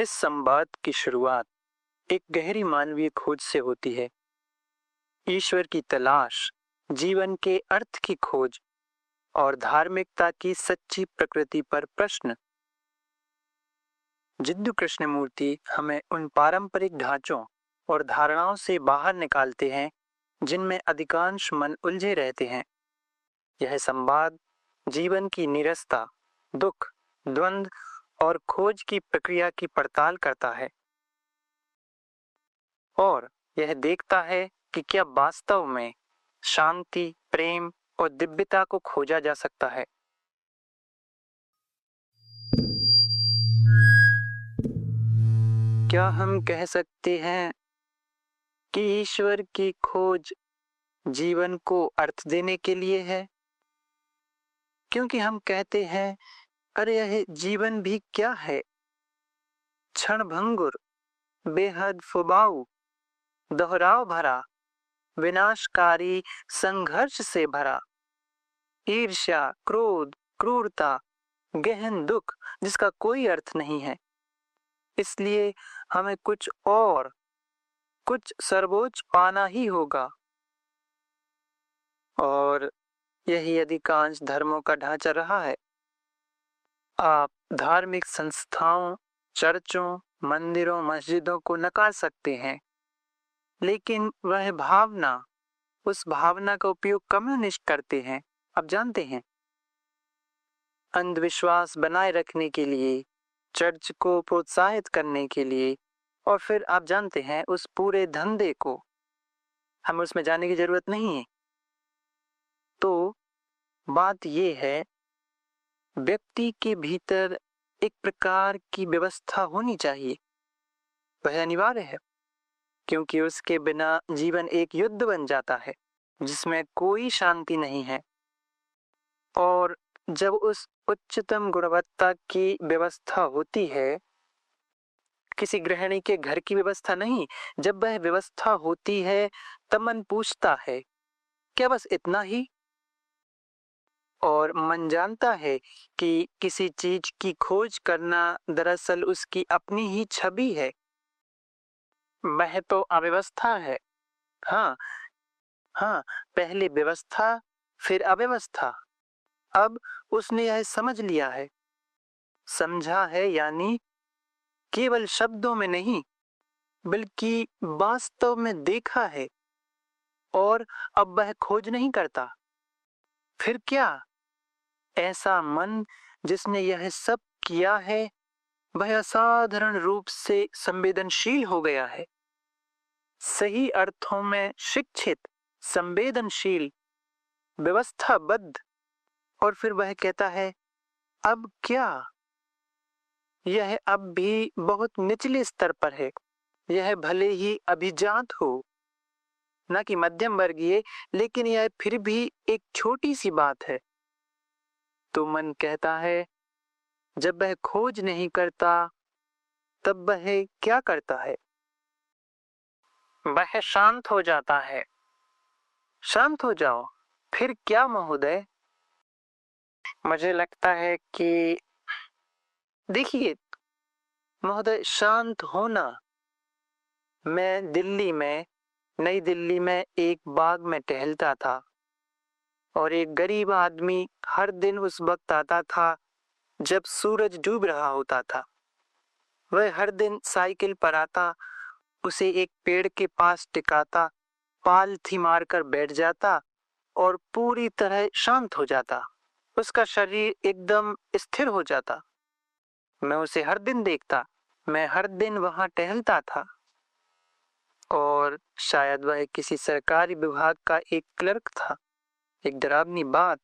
इस संवाद की शुरुआत एक गहरी मानवीय खोज से होती है। ईश्वर की तलाश, जीवन के अर्थ की खोज और धार्मिकता की सच्ची प्रकृति पर प्रश्न। जिद्दू कृष्णमूर्ति हमें उन पारंपरिक ढांचों और धारणाओं से बाहर निकालते हैं, जिनमें अधिकांश मन उलझे रहते हैं। यह संवाद जीवन की निरस्ता, दुख, द्वंद और खोज की प्रक्रिया की पड़ताल करता है। और यह देखता है कि क्या वास्तव में शांति, प्रेम और दिव्यता को खोजा जा सकता है। क्या हम कह सकते हैं कि ईश्वर की खोज जीवन को अर्थ देने के लिए है? क्योंकि हम कहते हैं अरे यह जीवन भी क्या है? क्षण भंगुर बेहद फुबाऊ, दोहराव भरा, विनाशकारी संघर्ष से भरा। ईर्ष्या, क्रोध, क्रूरता, गहन दुख, जिसका कोई अर्थ नहीं है। इसलिए हमें कुछ और, कुछ सर्वोच्च पाना ही होगा। और यही अधिकांश धर्मों का ढांचा रहा है। आप धार्मिक संस्थाओं, चर्चों, मंदिरों, मस्जिदों को नकार सकते हैं। लेकिन वह भावना, उस भावना का उपयोग कम्युनिस्ट करते हैं, आप जानते हैं। अंधविश्वास बनाए रखने के लिए, चर्च को प्रोत्साहित करने के लिए, और फिर आप जानते हैं उस पूरे धंधे को। हमें उसमें जाने की ज़रूरत नहीं है। तो बात यह है व्यक्ति के भीतर एक प्रकार की व्यवस्था होनी चाहिए। वह अनिवार्य है, क्योंकि उसके बिना जीवन एक युद्ध बन जाता है, जिसमें कोई शांति नहीं है। और जब उस उच्चतम गुणवत्ता की व्यवस्था होती है, किसी गृहिणी के घर की व्यवस्था नहीं, जब वह व्यवस्था होती है, तब मन पूछता है, क्या बस इतना ही? और मन जानता है कि किसी चीज़ की खोज करना दरअसल उसकी अपनी ही छवि है। वह तो अव्यवस्था है। हाँ हाँ पहले व्यवस्था, फिर अव्यवस्था। अब उसने यह समझ लिया है। समझा है यानी केवल शब्दों में नहीं, बल्कि वास्तव में देखा है। और अब वह खोज नहीं करता। फिर क्या? ऐसा मन जिसने यह सब किया है, वह असाधारण रूप से संवेदनशील हो गया है। सही अर्थों में शिक्षित, संवेदनशील, व्यवस्थाबद्ध, और फिर वह कहता है, अब क्या? यह अब भी बहुत निचले स्तर पर है। यह भले ही अभिजात हो, न कि मध्यम वर्गीय लेकिन यह फिर भी एक छोटी सी बात है। तो मन कहता है, जब वह खोज नहीं करता, तब वह क्या करता है? वह शांत हो जाता है। शांत हो जाओ, फिर क्या महोदय? मुझे लगता है कि, देखिए, महोदय, शांत होना। मैं दिल्ली में, नई दिल्ली में एक बाग में टहलता था। और एक गरीब आदमी हर दिन उस वक्त आता था, जब सूरज डूब रहा होता था। वह हर दिन साइकिल पर आता, उसे एक पेड़ के पास टिकाता, पाल थी मारकर बैठ जाता और पूरी तरह शांत हो जाता। उसका शरीर एकदम स्थिर हो जाता। मैं उसे हर दिन देखता, मैं हर दिन वहाँ टहलता था। और शायद वह किसी सरकारी विभाग का एक क्लर्क था। एक डरावनी बात।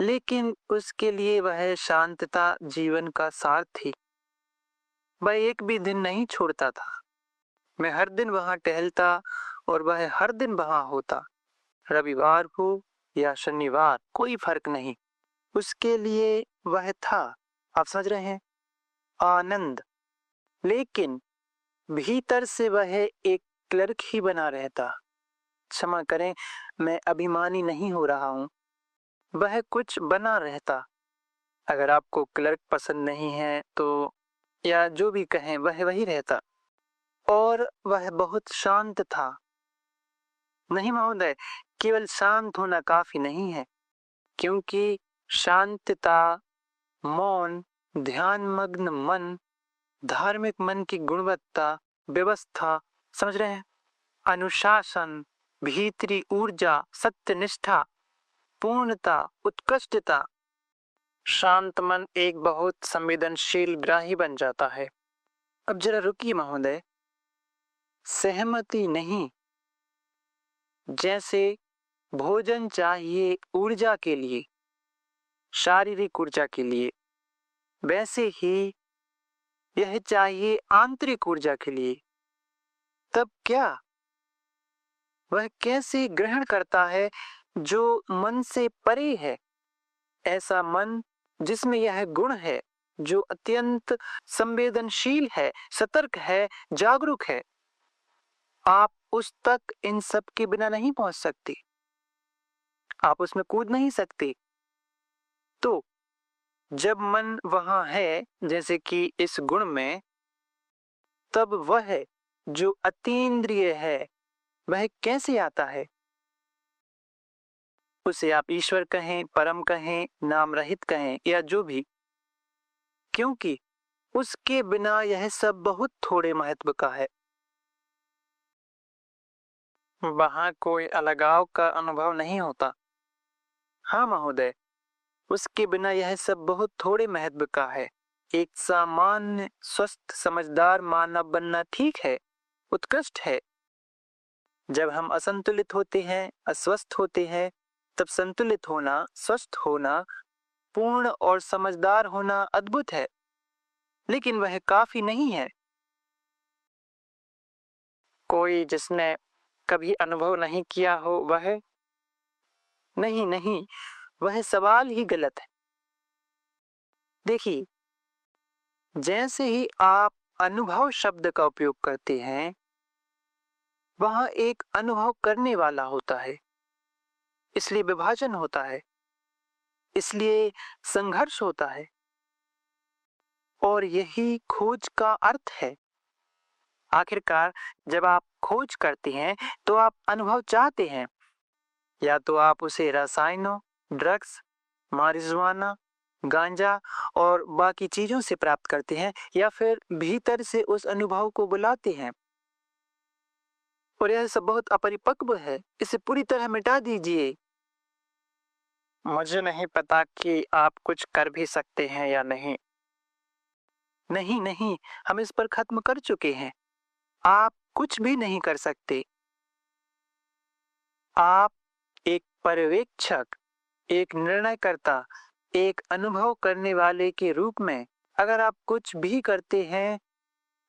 लेकिन उसके लिए वह शांतता, जीवन का सार थी। वह एक भी दिन नहीं छोड़ता था। मैं हर दिन वहाँ टहलता और वह हर दिन वहाँ होता। रविवार हो या शनिवार, कोई फ़र्क नहीं। उसके लिए वह था। आप समझ रहे हैं? आनंद। लेकिन भीतर से वह एक क्लर्क ही बना रहता। क्षमा करें, मैं अभिमानी नहीं हो रहा हूँ। वह कुछ बना रहता। अगर आपको क्लर्क पसंद नहीं है तो या जो भी कहें, वह वही रहता। और वह बहुत शांत था। नहीं महोदय, केवल शांत होना काफ़ी नहीं है, क्योंकि शांतता, मौन ध्यान मग्न मन, धार्मिक मन की गुणवत्ता, व्यवस्था, समझ रहे हैं? अनुशासन भीतरी ऊर्जा, सत्यनिष्ठा, पूर्णता, उत्कृष्टता। शांत मन एक बहुत संवेदनशील ग्राही बन जाता है। अब जरा रुकिए महोदय। सहमति नहीं। जैसे भोजन चाहिए ऊर्जा के लिए, शारीरिक ऊर्जा के लिए, वैसे ही यह चाहिए आंतरिक ऊर्जा के लिए। तब क्या? वह कैसे ग्रहण करता है जो मन से परे है? ऐसा मन जिसमें यह गुण है, जो अत्यंत संवेदनशील है, सतर्क है, जागरूक है, आप उस तक इन सब के बिना नहीं पहुँच सकती। आप उसमें कूद नहीं सकते। तो जब मन वहाँ है, जैसे कि इस गुण में, तब वह जो अतीन्द्रिय है वह कैसे आता है? उसे आप ईश्वर कहें, परम कहें, नाम रहित कहें या जो भी। क्योंकि उसके बिना यह सब बहुत थोड़े महत्व का है। वहाँ कोई अलगाव का अनुभव नहीं होता। हाँ महोदय, उसके बिना यह सब बहुत थोड़े महत्व का है। एक सामान्य, स्वस्थ, समझदार, मानव बनना ठीक है, उत्कृष्ट है। जब हम असंतुलित होते हैं, अस्वस्थ होते हैं, तब संतुलित होना, स्वस्थ होना, पूर्ण और समझदार होना अद्भुत है। लेकिन वह काफ़ी नहीं है। कोई जिसने कभी अनुभव नहीं किया हो, वह नहीं नहीं, वह सवाल ही गलत है। देखिए, जैसे ही आप अनुभव शब्द का उपयोग करते हैं वहाँ एक अनुभव करने वाला होता है। इसलिए विभाजन होता है। इसलिए संघर्ष होता है। और यही खोज का अर्थ है। आखिरकार जब आप खोज करते हैं तो आप अनुभव चाहते हैं। या तो आप उसे रसायनों, ड्रग्स, मारिजुआना, गांजा और बाकी चीज़ों से प्राप्त करते हैं या फिर भीतर से उस अनुभव को बुलाते हैं। और यह सब बहुत अपरिपक्व है। इसे पूरी तरह मिटा दीजिए। मुझे नहीं पता कि आप कुछ कर भी सकते हैं या नहीं। नहीं नहीं हम इस पर खत्म कर चुके हैं। आप कुछ भी नहीं कर सकते। आप एक पर्यवेक्षक एक निर्णयकर्ता एक अनुभव करने वाले के रूप में अगर आप कुछ भी करते हैं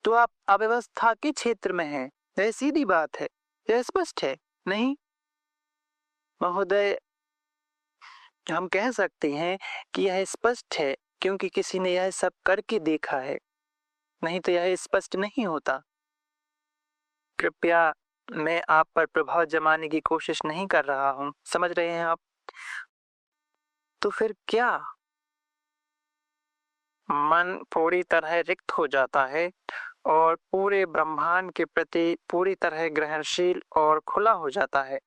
तो आप अव्यवस्था के क्षेत्र में हैं। यह सीधी बात है, यह स्पष्ट है, नहीं? महोदय, हम कह सकते हैं कि यह स्पष्ट है क्योंकि किसी ने यह सब करके देखा है, नहीं तो यह स्पष्ट नहीं होता। कृपया मैं आप पर प्रभाव जमाने की कोशिश नहीं कर रहा हूँ, समझ रहे हैं आप? तो फिर क्या? मन पूरी तरह रिक्त हो जाता है। और पूरे ब्रह्मांड के प्रति पूरी तरह ग्रहणशील और खुला हो जाता है।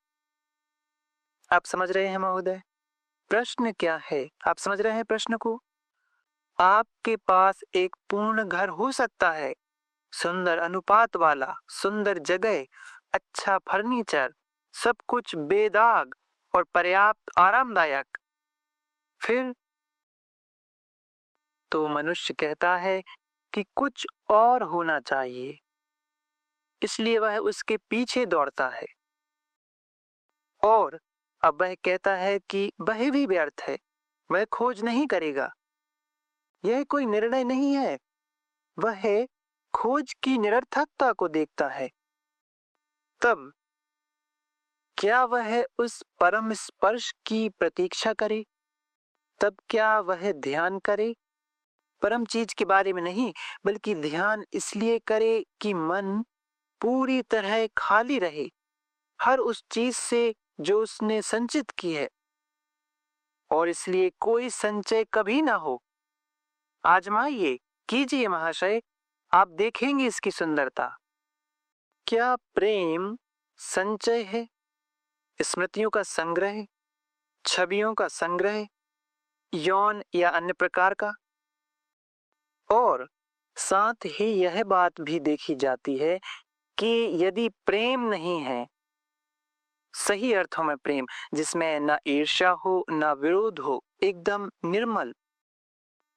आप समझ रहे हैं महोदय? प्रश्न क्या है? आप समझ रहे हैं प्रश्न को? आपके पास एक पूर्ण घर हो सकता है। सुंदर अनुपात वाला, सुंदर जगह अच्छा फर्नीचर, सब कुछ बेदाग और पर्याप्त आरामदायक। फिर तो मनुष्य कहता है कि कुछ और होना चाहिए। इसलिए वह उसके पीछे दौड़ता है। और अब वह कहता है कि वह भी व्यर्थ है, वह खोज नहीं करेगा। यह कोई निर्णय नहीं है। वह खोज की निरर्थकता को देखता है। तब क्या वह उस परम स्पर्श की प्रतीक्षा करे? तब क्या वह ध्यान करे? परम चीज़ के बारे में नहीं, बल्कि ध्यान इसलिए करे कि मन पूरी तरह खाली रहे, हर उस चीज़ से जो उसने संचित की है। और इसलिए कोई संचय कभी ना हो। आजमाइए, कीजिए महाशय, आप देखेंगे इसकी सुंदरता। क्या प्रेम संचय है? स्मृतियों का संग्रह, छवियों का संग्रह, यौन या अन्य प्रकार का? और साथ ही यह बात भी देखी जाती है कि यदि प्रेम नहीं है, सही अर्थों में प्रेम, जिसमें ना ईर्ष्या हो, ना विरोध हो, एकदम निर्मल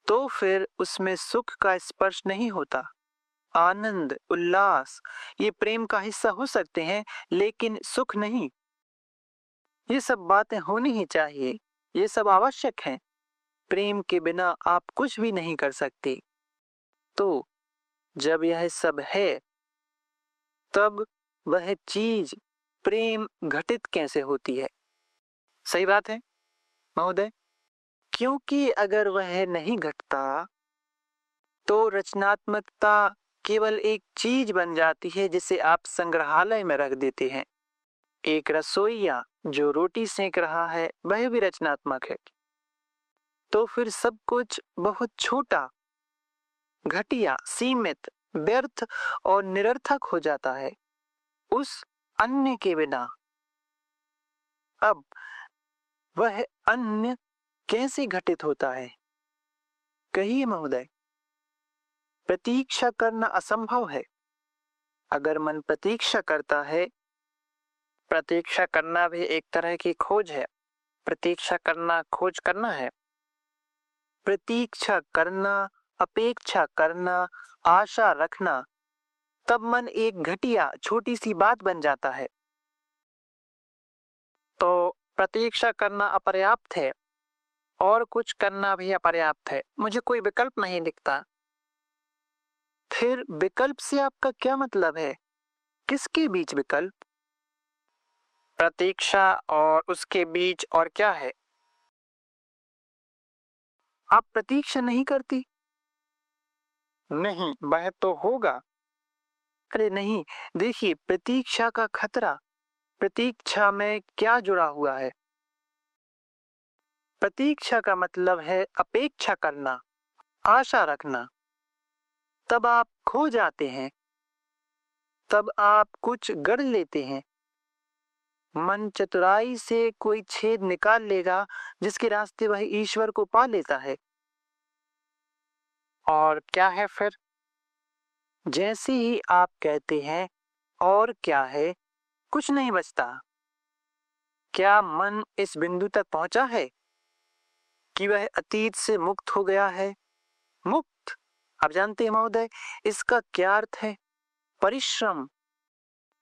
तो फिर उसमें सुख का स्पर्श नहीं होता। आनंद, उल्लास, ये प्रेम का हिस्सा हो सकते हैं, लेकिन सुख नहीं। ये सब बातें होनी ही चाहिए, ये सब आवश्यक हैं। प्रेम के बिना आप कुछ भी नहीं कर सकते। तो जब यह सब है, तब वह चीज़ प्रेम घटित कैसे होती है? सही बात है, महोदय। क्योंकि अगर वह नहीं घटता तो रचनात्मकता केवल एक चीज़ बन जाती है जिसे आप संग्रहालय में रख देते हैं। एक रसोईया जो रोटी सेक रहा है, वह भी रचनात्मक है। तो फिर सब कुछ बहुत छोटा घटिया, सीमित, व्यर्थ और निरर्थक हो जाता है, उस अन्य के बिना। अब वह अन्य कैसे घटित होता है? कहिए महोदय। प्रतीक्षा करना असंभव है। अगर मन प्रतीक्षा करता है, प्रतीक्षा करना भी एक तरह की खोज है। प्रतीक्षा करना, खोज करना है। प्रतीक्षा करना अपेक्षा करना, आशा रखना, तब मन एक घटिया छोटी सी बात बन जाता है। तो प्रतीक्षा करना अपर्याप्त है, और कुछ करना भी अपर्याप्त है। मुझे कोई विकल्प नहीं दिखता। फिर विकल्प से आपका क्या मतलब है? किसके बीच विकल्प? प्रतीक्षा और उसके बीच और क्या है? आप प्रतीक्षा नहीं करती? नहीं वह तो होगा। अरे नहीं, देखिए, प्रतीक्षा का खतरा, प्रतीक्षा में क्या जुड़ा हुआ है? प्रतीक्षा का मतलब है अपेक्षा करना, आशा रखना। तब आप खो जाते हैं। तब आप कुछ गढ़ लेते हैं। मन चतुराई से कोई छेद निकाल लेगा, जिसके रास्ते वह ईश्वर को पा लेता है। और क्या है फिर? जैसे ही आप कहते हैं, और क्या है? कुछ नहीं बचता। क्या मन इस बिंदु तक पहुँचा है कि वह अतीत से मुक्त हो गया है? मुक्त। आप जानते हैं महोदय, इसका क्या अर्थ है? परिश्रम।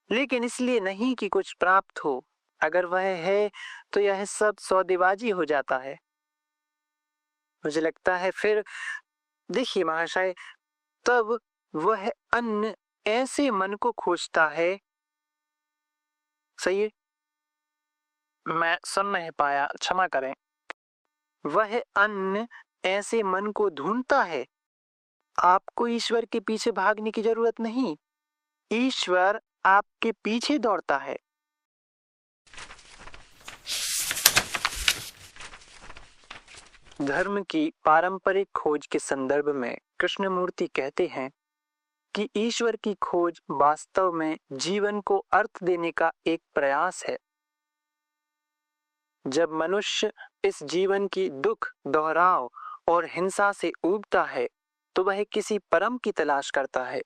लेकिन इसलिए नहीं कि कुछ प्राप्त हो। अगर वह है तो यह सब सौदेबाजी हो जाता है। मुझे लगता है फिर देखिए महाशय, तब वह अन्य ऐसे मन को खोजता है। सही है? मैं सुन नहीं पाया, क्षमा करें। वह अन्य ऐसे मन को ढूंढता है। आपको ईश्वर के पीछे भागने की ज़रूरत नहीं। ईश्वर आपके पीछे दौड़ता है। धर्म की पारंपरिक खोज के संदर्भ में कृष्णमूर्ति कहते हैं कि ईश्वर की खोज वास्तव में जीवन को अर्थ देने का एक प्रयास है। जब मनुष्य इस जीवन की दुख, दोहराव और हिंसा से उगता है तो वह किसी परम की तलाश करता है,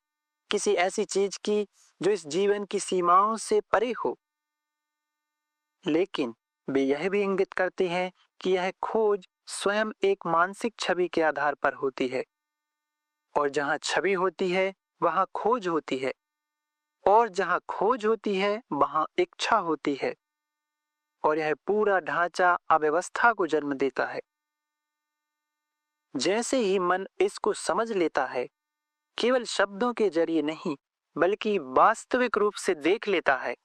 किसी ऐसी चीज़ की जो इस जीवन की सीमाओं से परे हो। लेकिन वे यह भी इंगित करते हैं कि यह खोज स्वयं एक मानसिक छवि के आधार पर होती है। और जहाँ छवि होती है, वहाँ खोज होती है। और जहाँ खोज होती है, वहाँ इच्छा होती है। और यह पूरा ढांचा अव्यवस्था को जन्म देता है। जैसे ही मन इसको समझ लेता है, केवल शब्दों के ज़रिए नहीं, बल्कि वास्तविक रूप से देख लेता है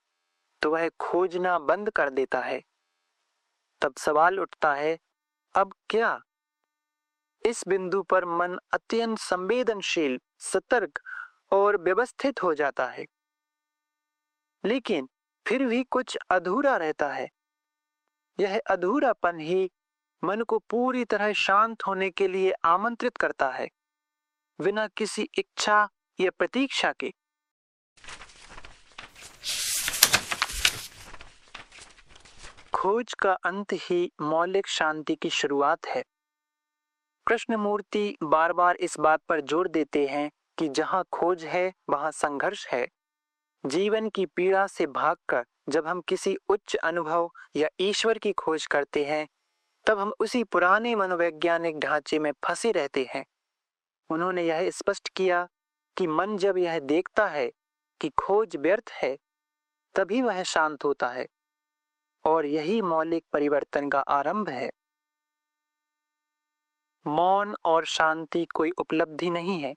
तो वह खोजना बंद कर देता है। तब सवाल उठता है अब क्या? इस बिंदु पर मन अत्यंत संवेदनशील, सतर्क और व्यवस्थित हो जाता है। लेकिन फिर भी कुछ अधूरा रहता है। यह अधूरापन ही मन को पूरी तरह शांत होने के लिए आमंत्रित करता है, बिना किसी इच्छा या प्रतीक्षा के। खोज का अंत ही मौलिक शांति की शुरुआत है। कृष्णमूर्ति बार बार इस बात पर ज़ोर देते हैं कि जहाँ खोज है, वहाँ संघर्ष है। जीवन की पीड़ा से भागकर जब हम किसी उच्च अनुभव या ईश्वर की खोज करते हैं, तब हम उसी पुराने मनोवैज्ञानिक ढांचे में फंसे रहते हैं। उन्होंने यह स्पष्ट किया कि मन जब यह देखता है कि खोज व्यर्थ है, तभी वह शांत होता है। और यही मौलिक परिवर्तन का आरंभ है। मौन और शांति कोई उपलब्धि नहीं है।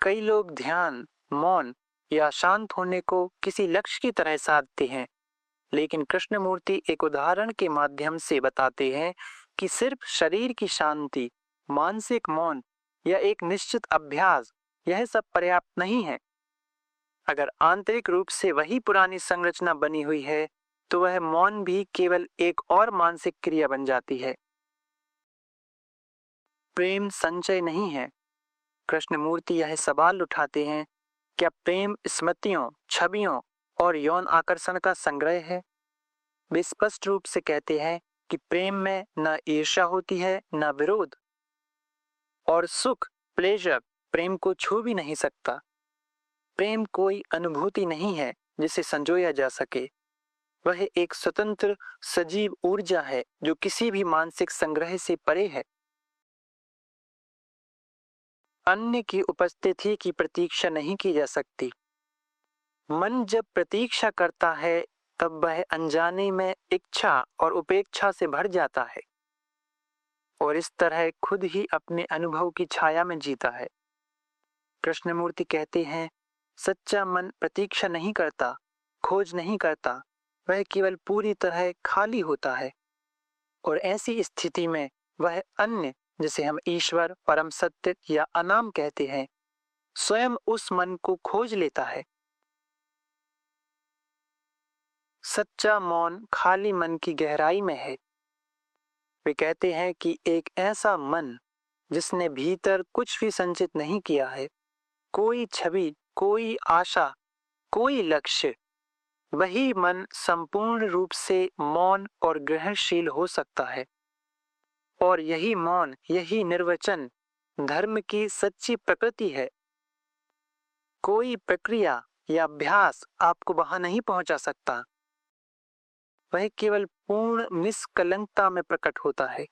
कई लोग ध्यान, मौन या शांत होने को किसी लक्ष्य की तरह साधते हैं, लेकिन कृष्णमूर्ति एक उदाहरण के माध्यम से बताते हैं कि सिर्फ़ शरीर की शांति, मानसिक मौन या एक निश्चित अभ्यास, यह सब पर्याप्त नहीं है। अगर आंतरिक रूप से वही पुरानी संरचना बनी हुई है तो वह मौन भी केवल एक और मानसिक क्रिया बन जाती है। प्रेम संचय नहीं है। कृष्णमूर्ति यह सवाल उठाते हैं, क्या प्रेम स्मृतियों, छवियों और यौन आकर्षण का संग्रह है? वे स्पष्ट रूप से कहते हैं कि प्रेम में न ईर्ष्या होती है, न विरोध। और सुख, प्लेजर प्रेम को छू भी नहीं सकता। प्रेम कोई अनुभूति नहीं है जिसे संजोया जा सके। वह एक स्वतंत्र, सजीव ऊर्जा है, जो किसी भी मानसिक संग्रह से परे है। अन्य की उपस्थिति की प्रतीक्षा नहीं की जा सकती। मन जब प्रतीक्षा करता है, तब वह अनजाने में इच्छा और उपेक्षा से भर जाता है और इस तरह खुद ही अपने अनुभव की छाया में जीता है। कृष्णमूर्ति कहते हैं, सच्चा मन प्रतीक्षा नहीं करता, खोज नहीं करता वह केवल पूरी तरह खाली होता है। और ऐसी स्थिति में वह अन्य, जिसे हम ईश्वर, परम सत्य या अनाम कहते हैं, स्वयं उस मन को खोज लेता है। सच्चा मौन खाली मन की गहराई में है। वे कहते हैं कि एक ऐसा मन, जिसने भीतर कुछ भी संचित नहीं किया है, कोई छवि, कोई आशा, कोई लक्ष्य वही मन संपूर्ण रूप से मौन और ग्रहणशील हो सकता है। और यही मौन, यही निर्वचन धर्म की सच्ची प्रकृति है। कोई प्रक्रिया या अभ्यास आपको वहाँ नहीं पहुँचा सकता। वह केवल पूर्ण निष्कलंकता में प्रकट होता है।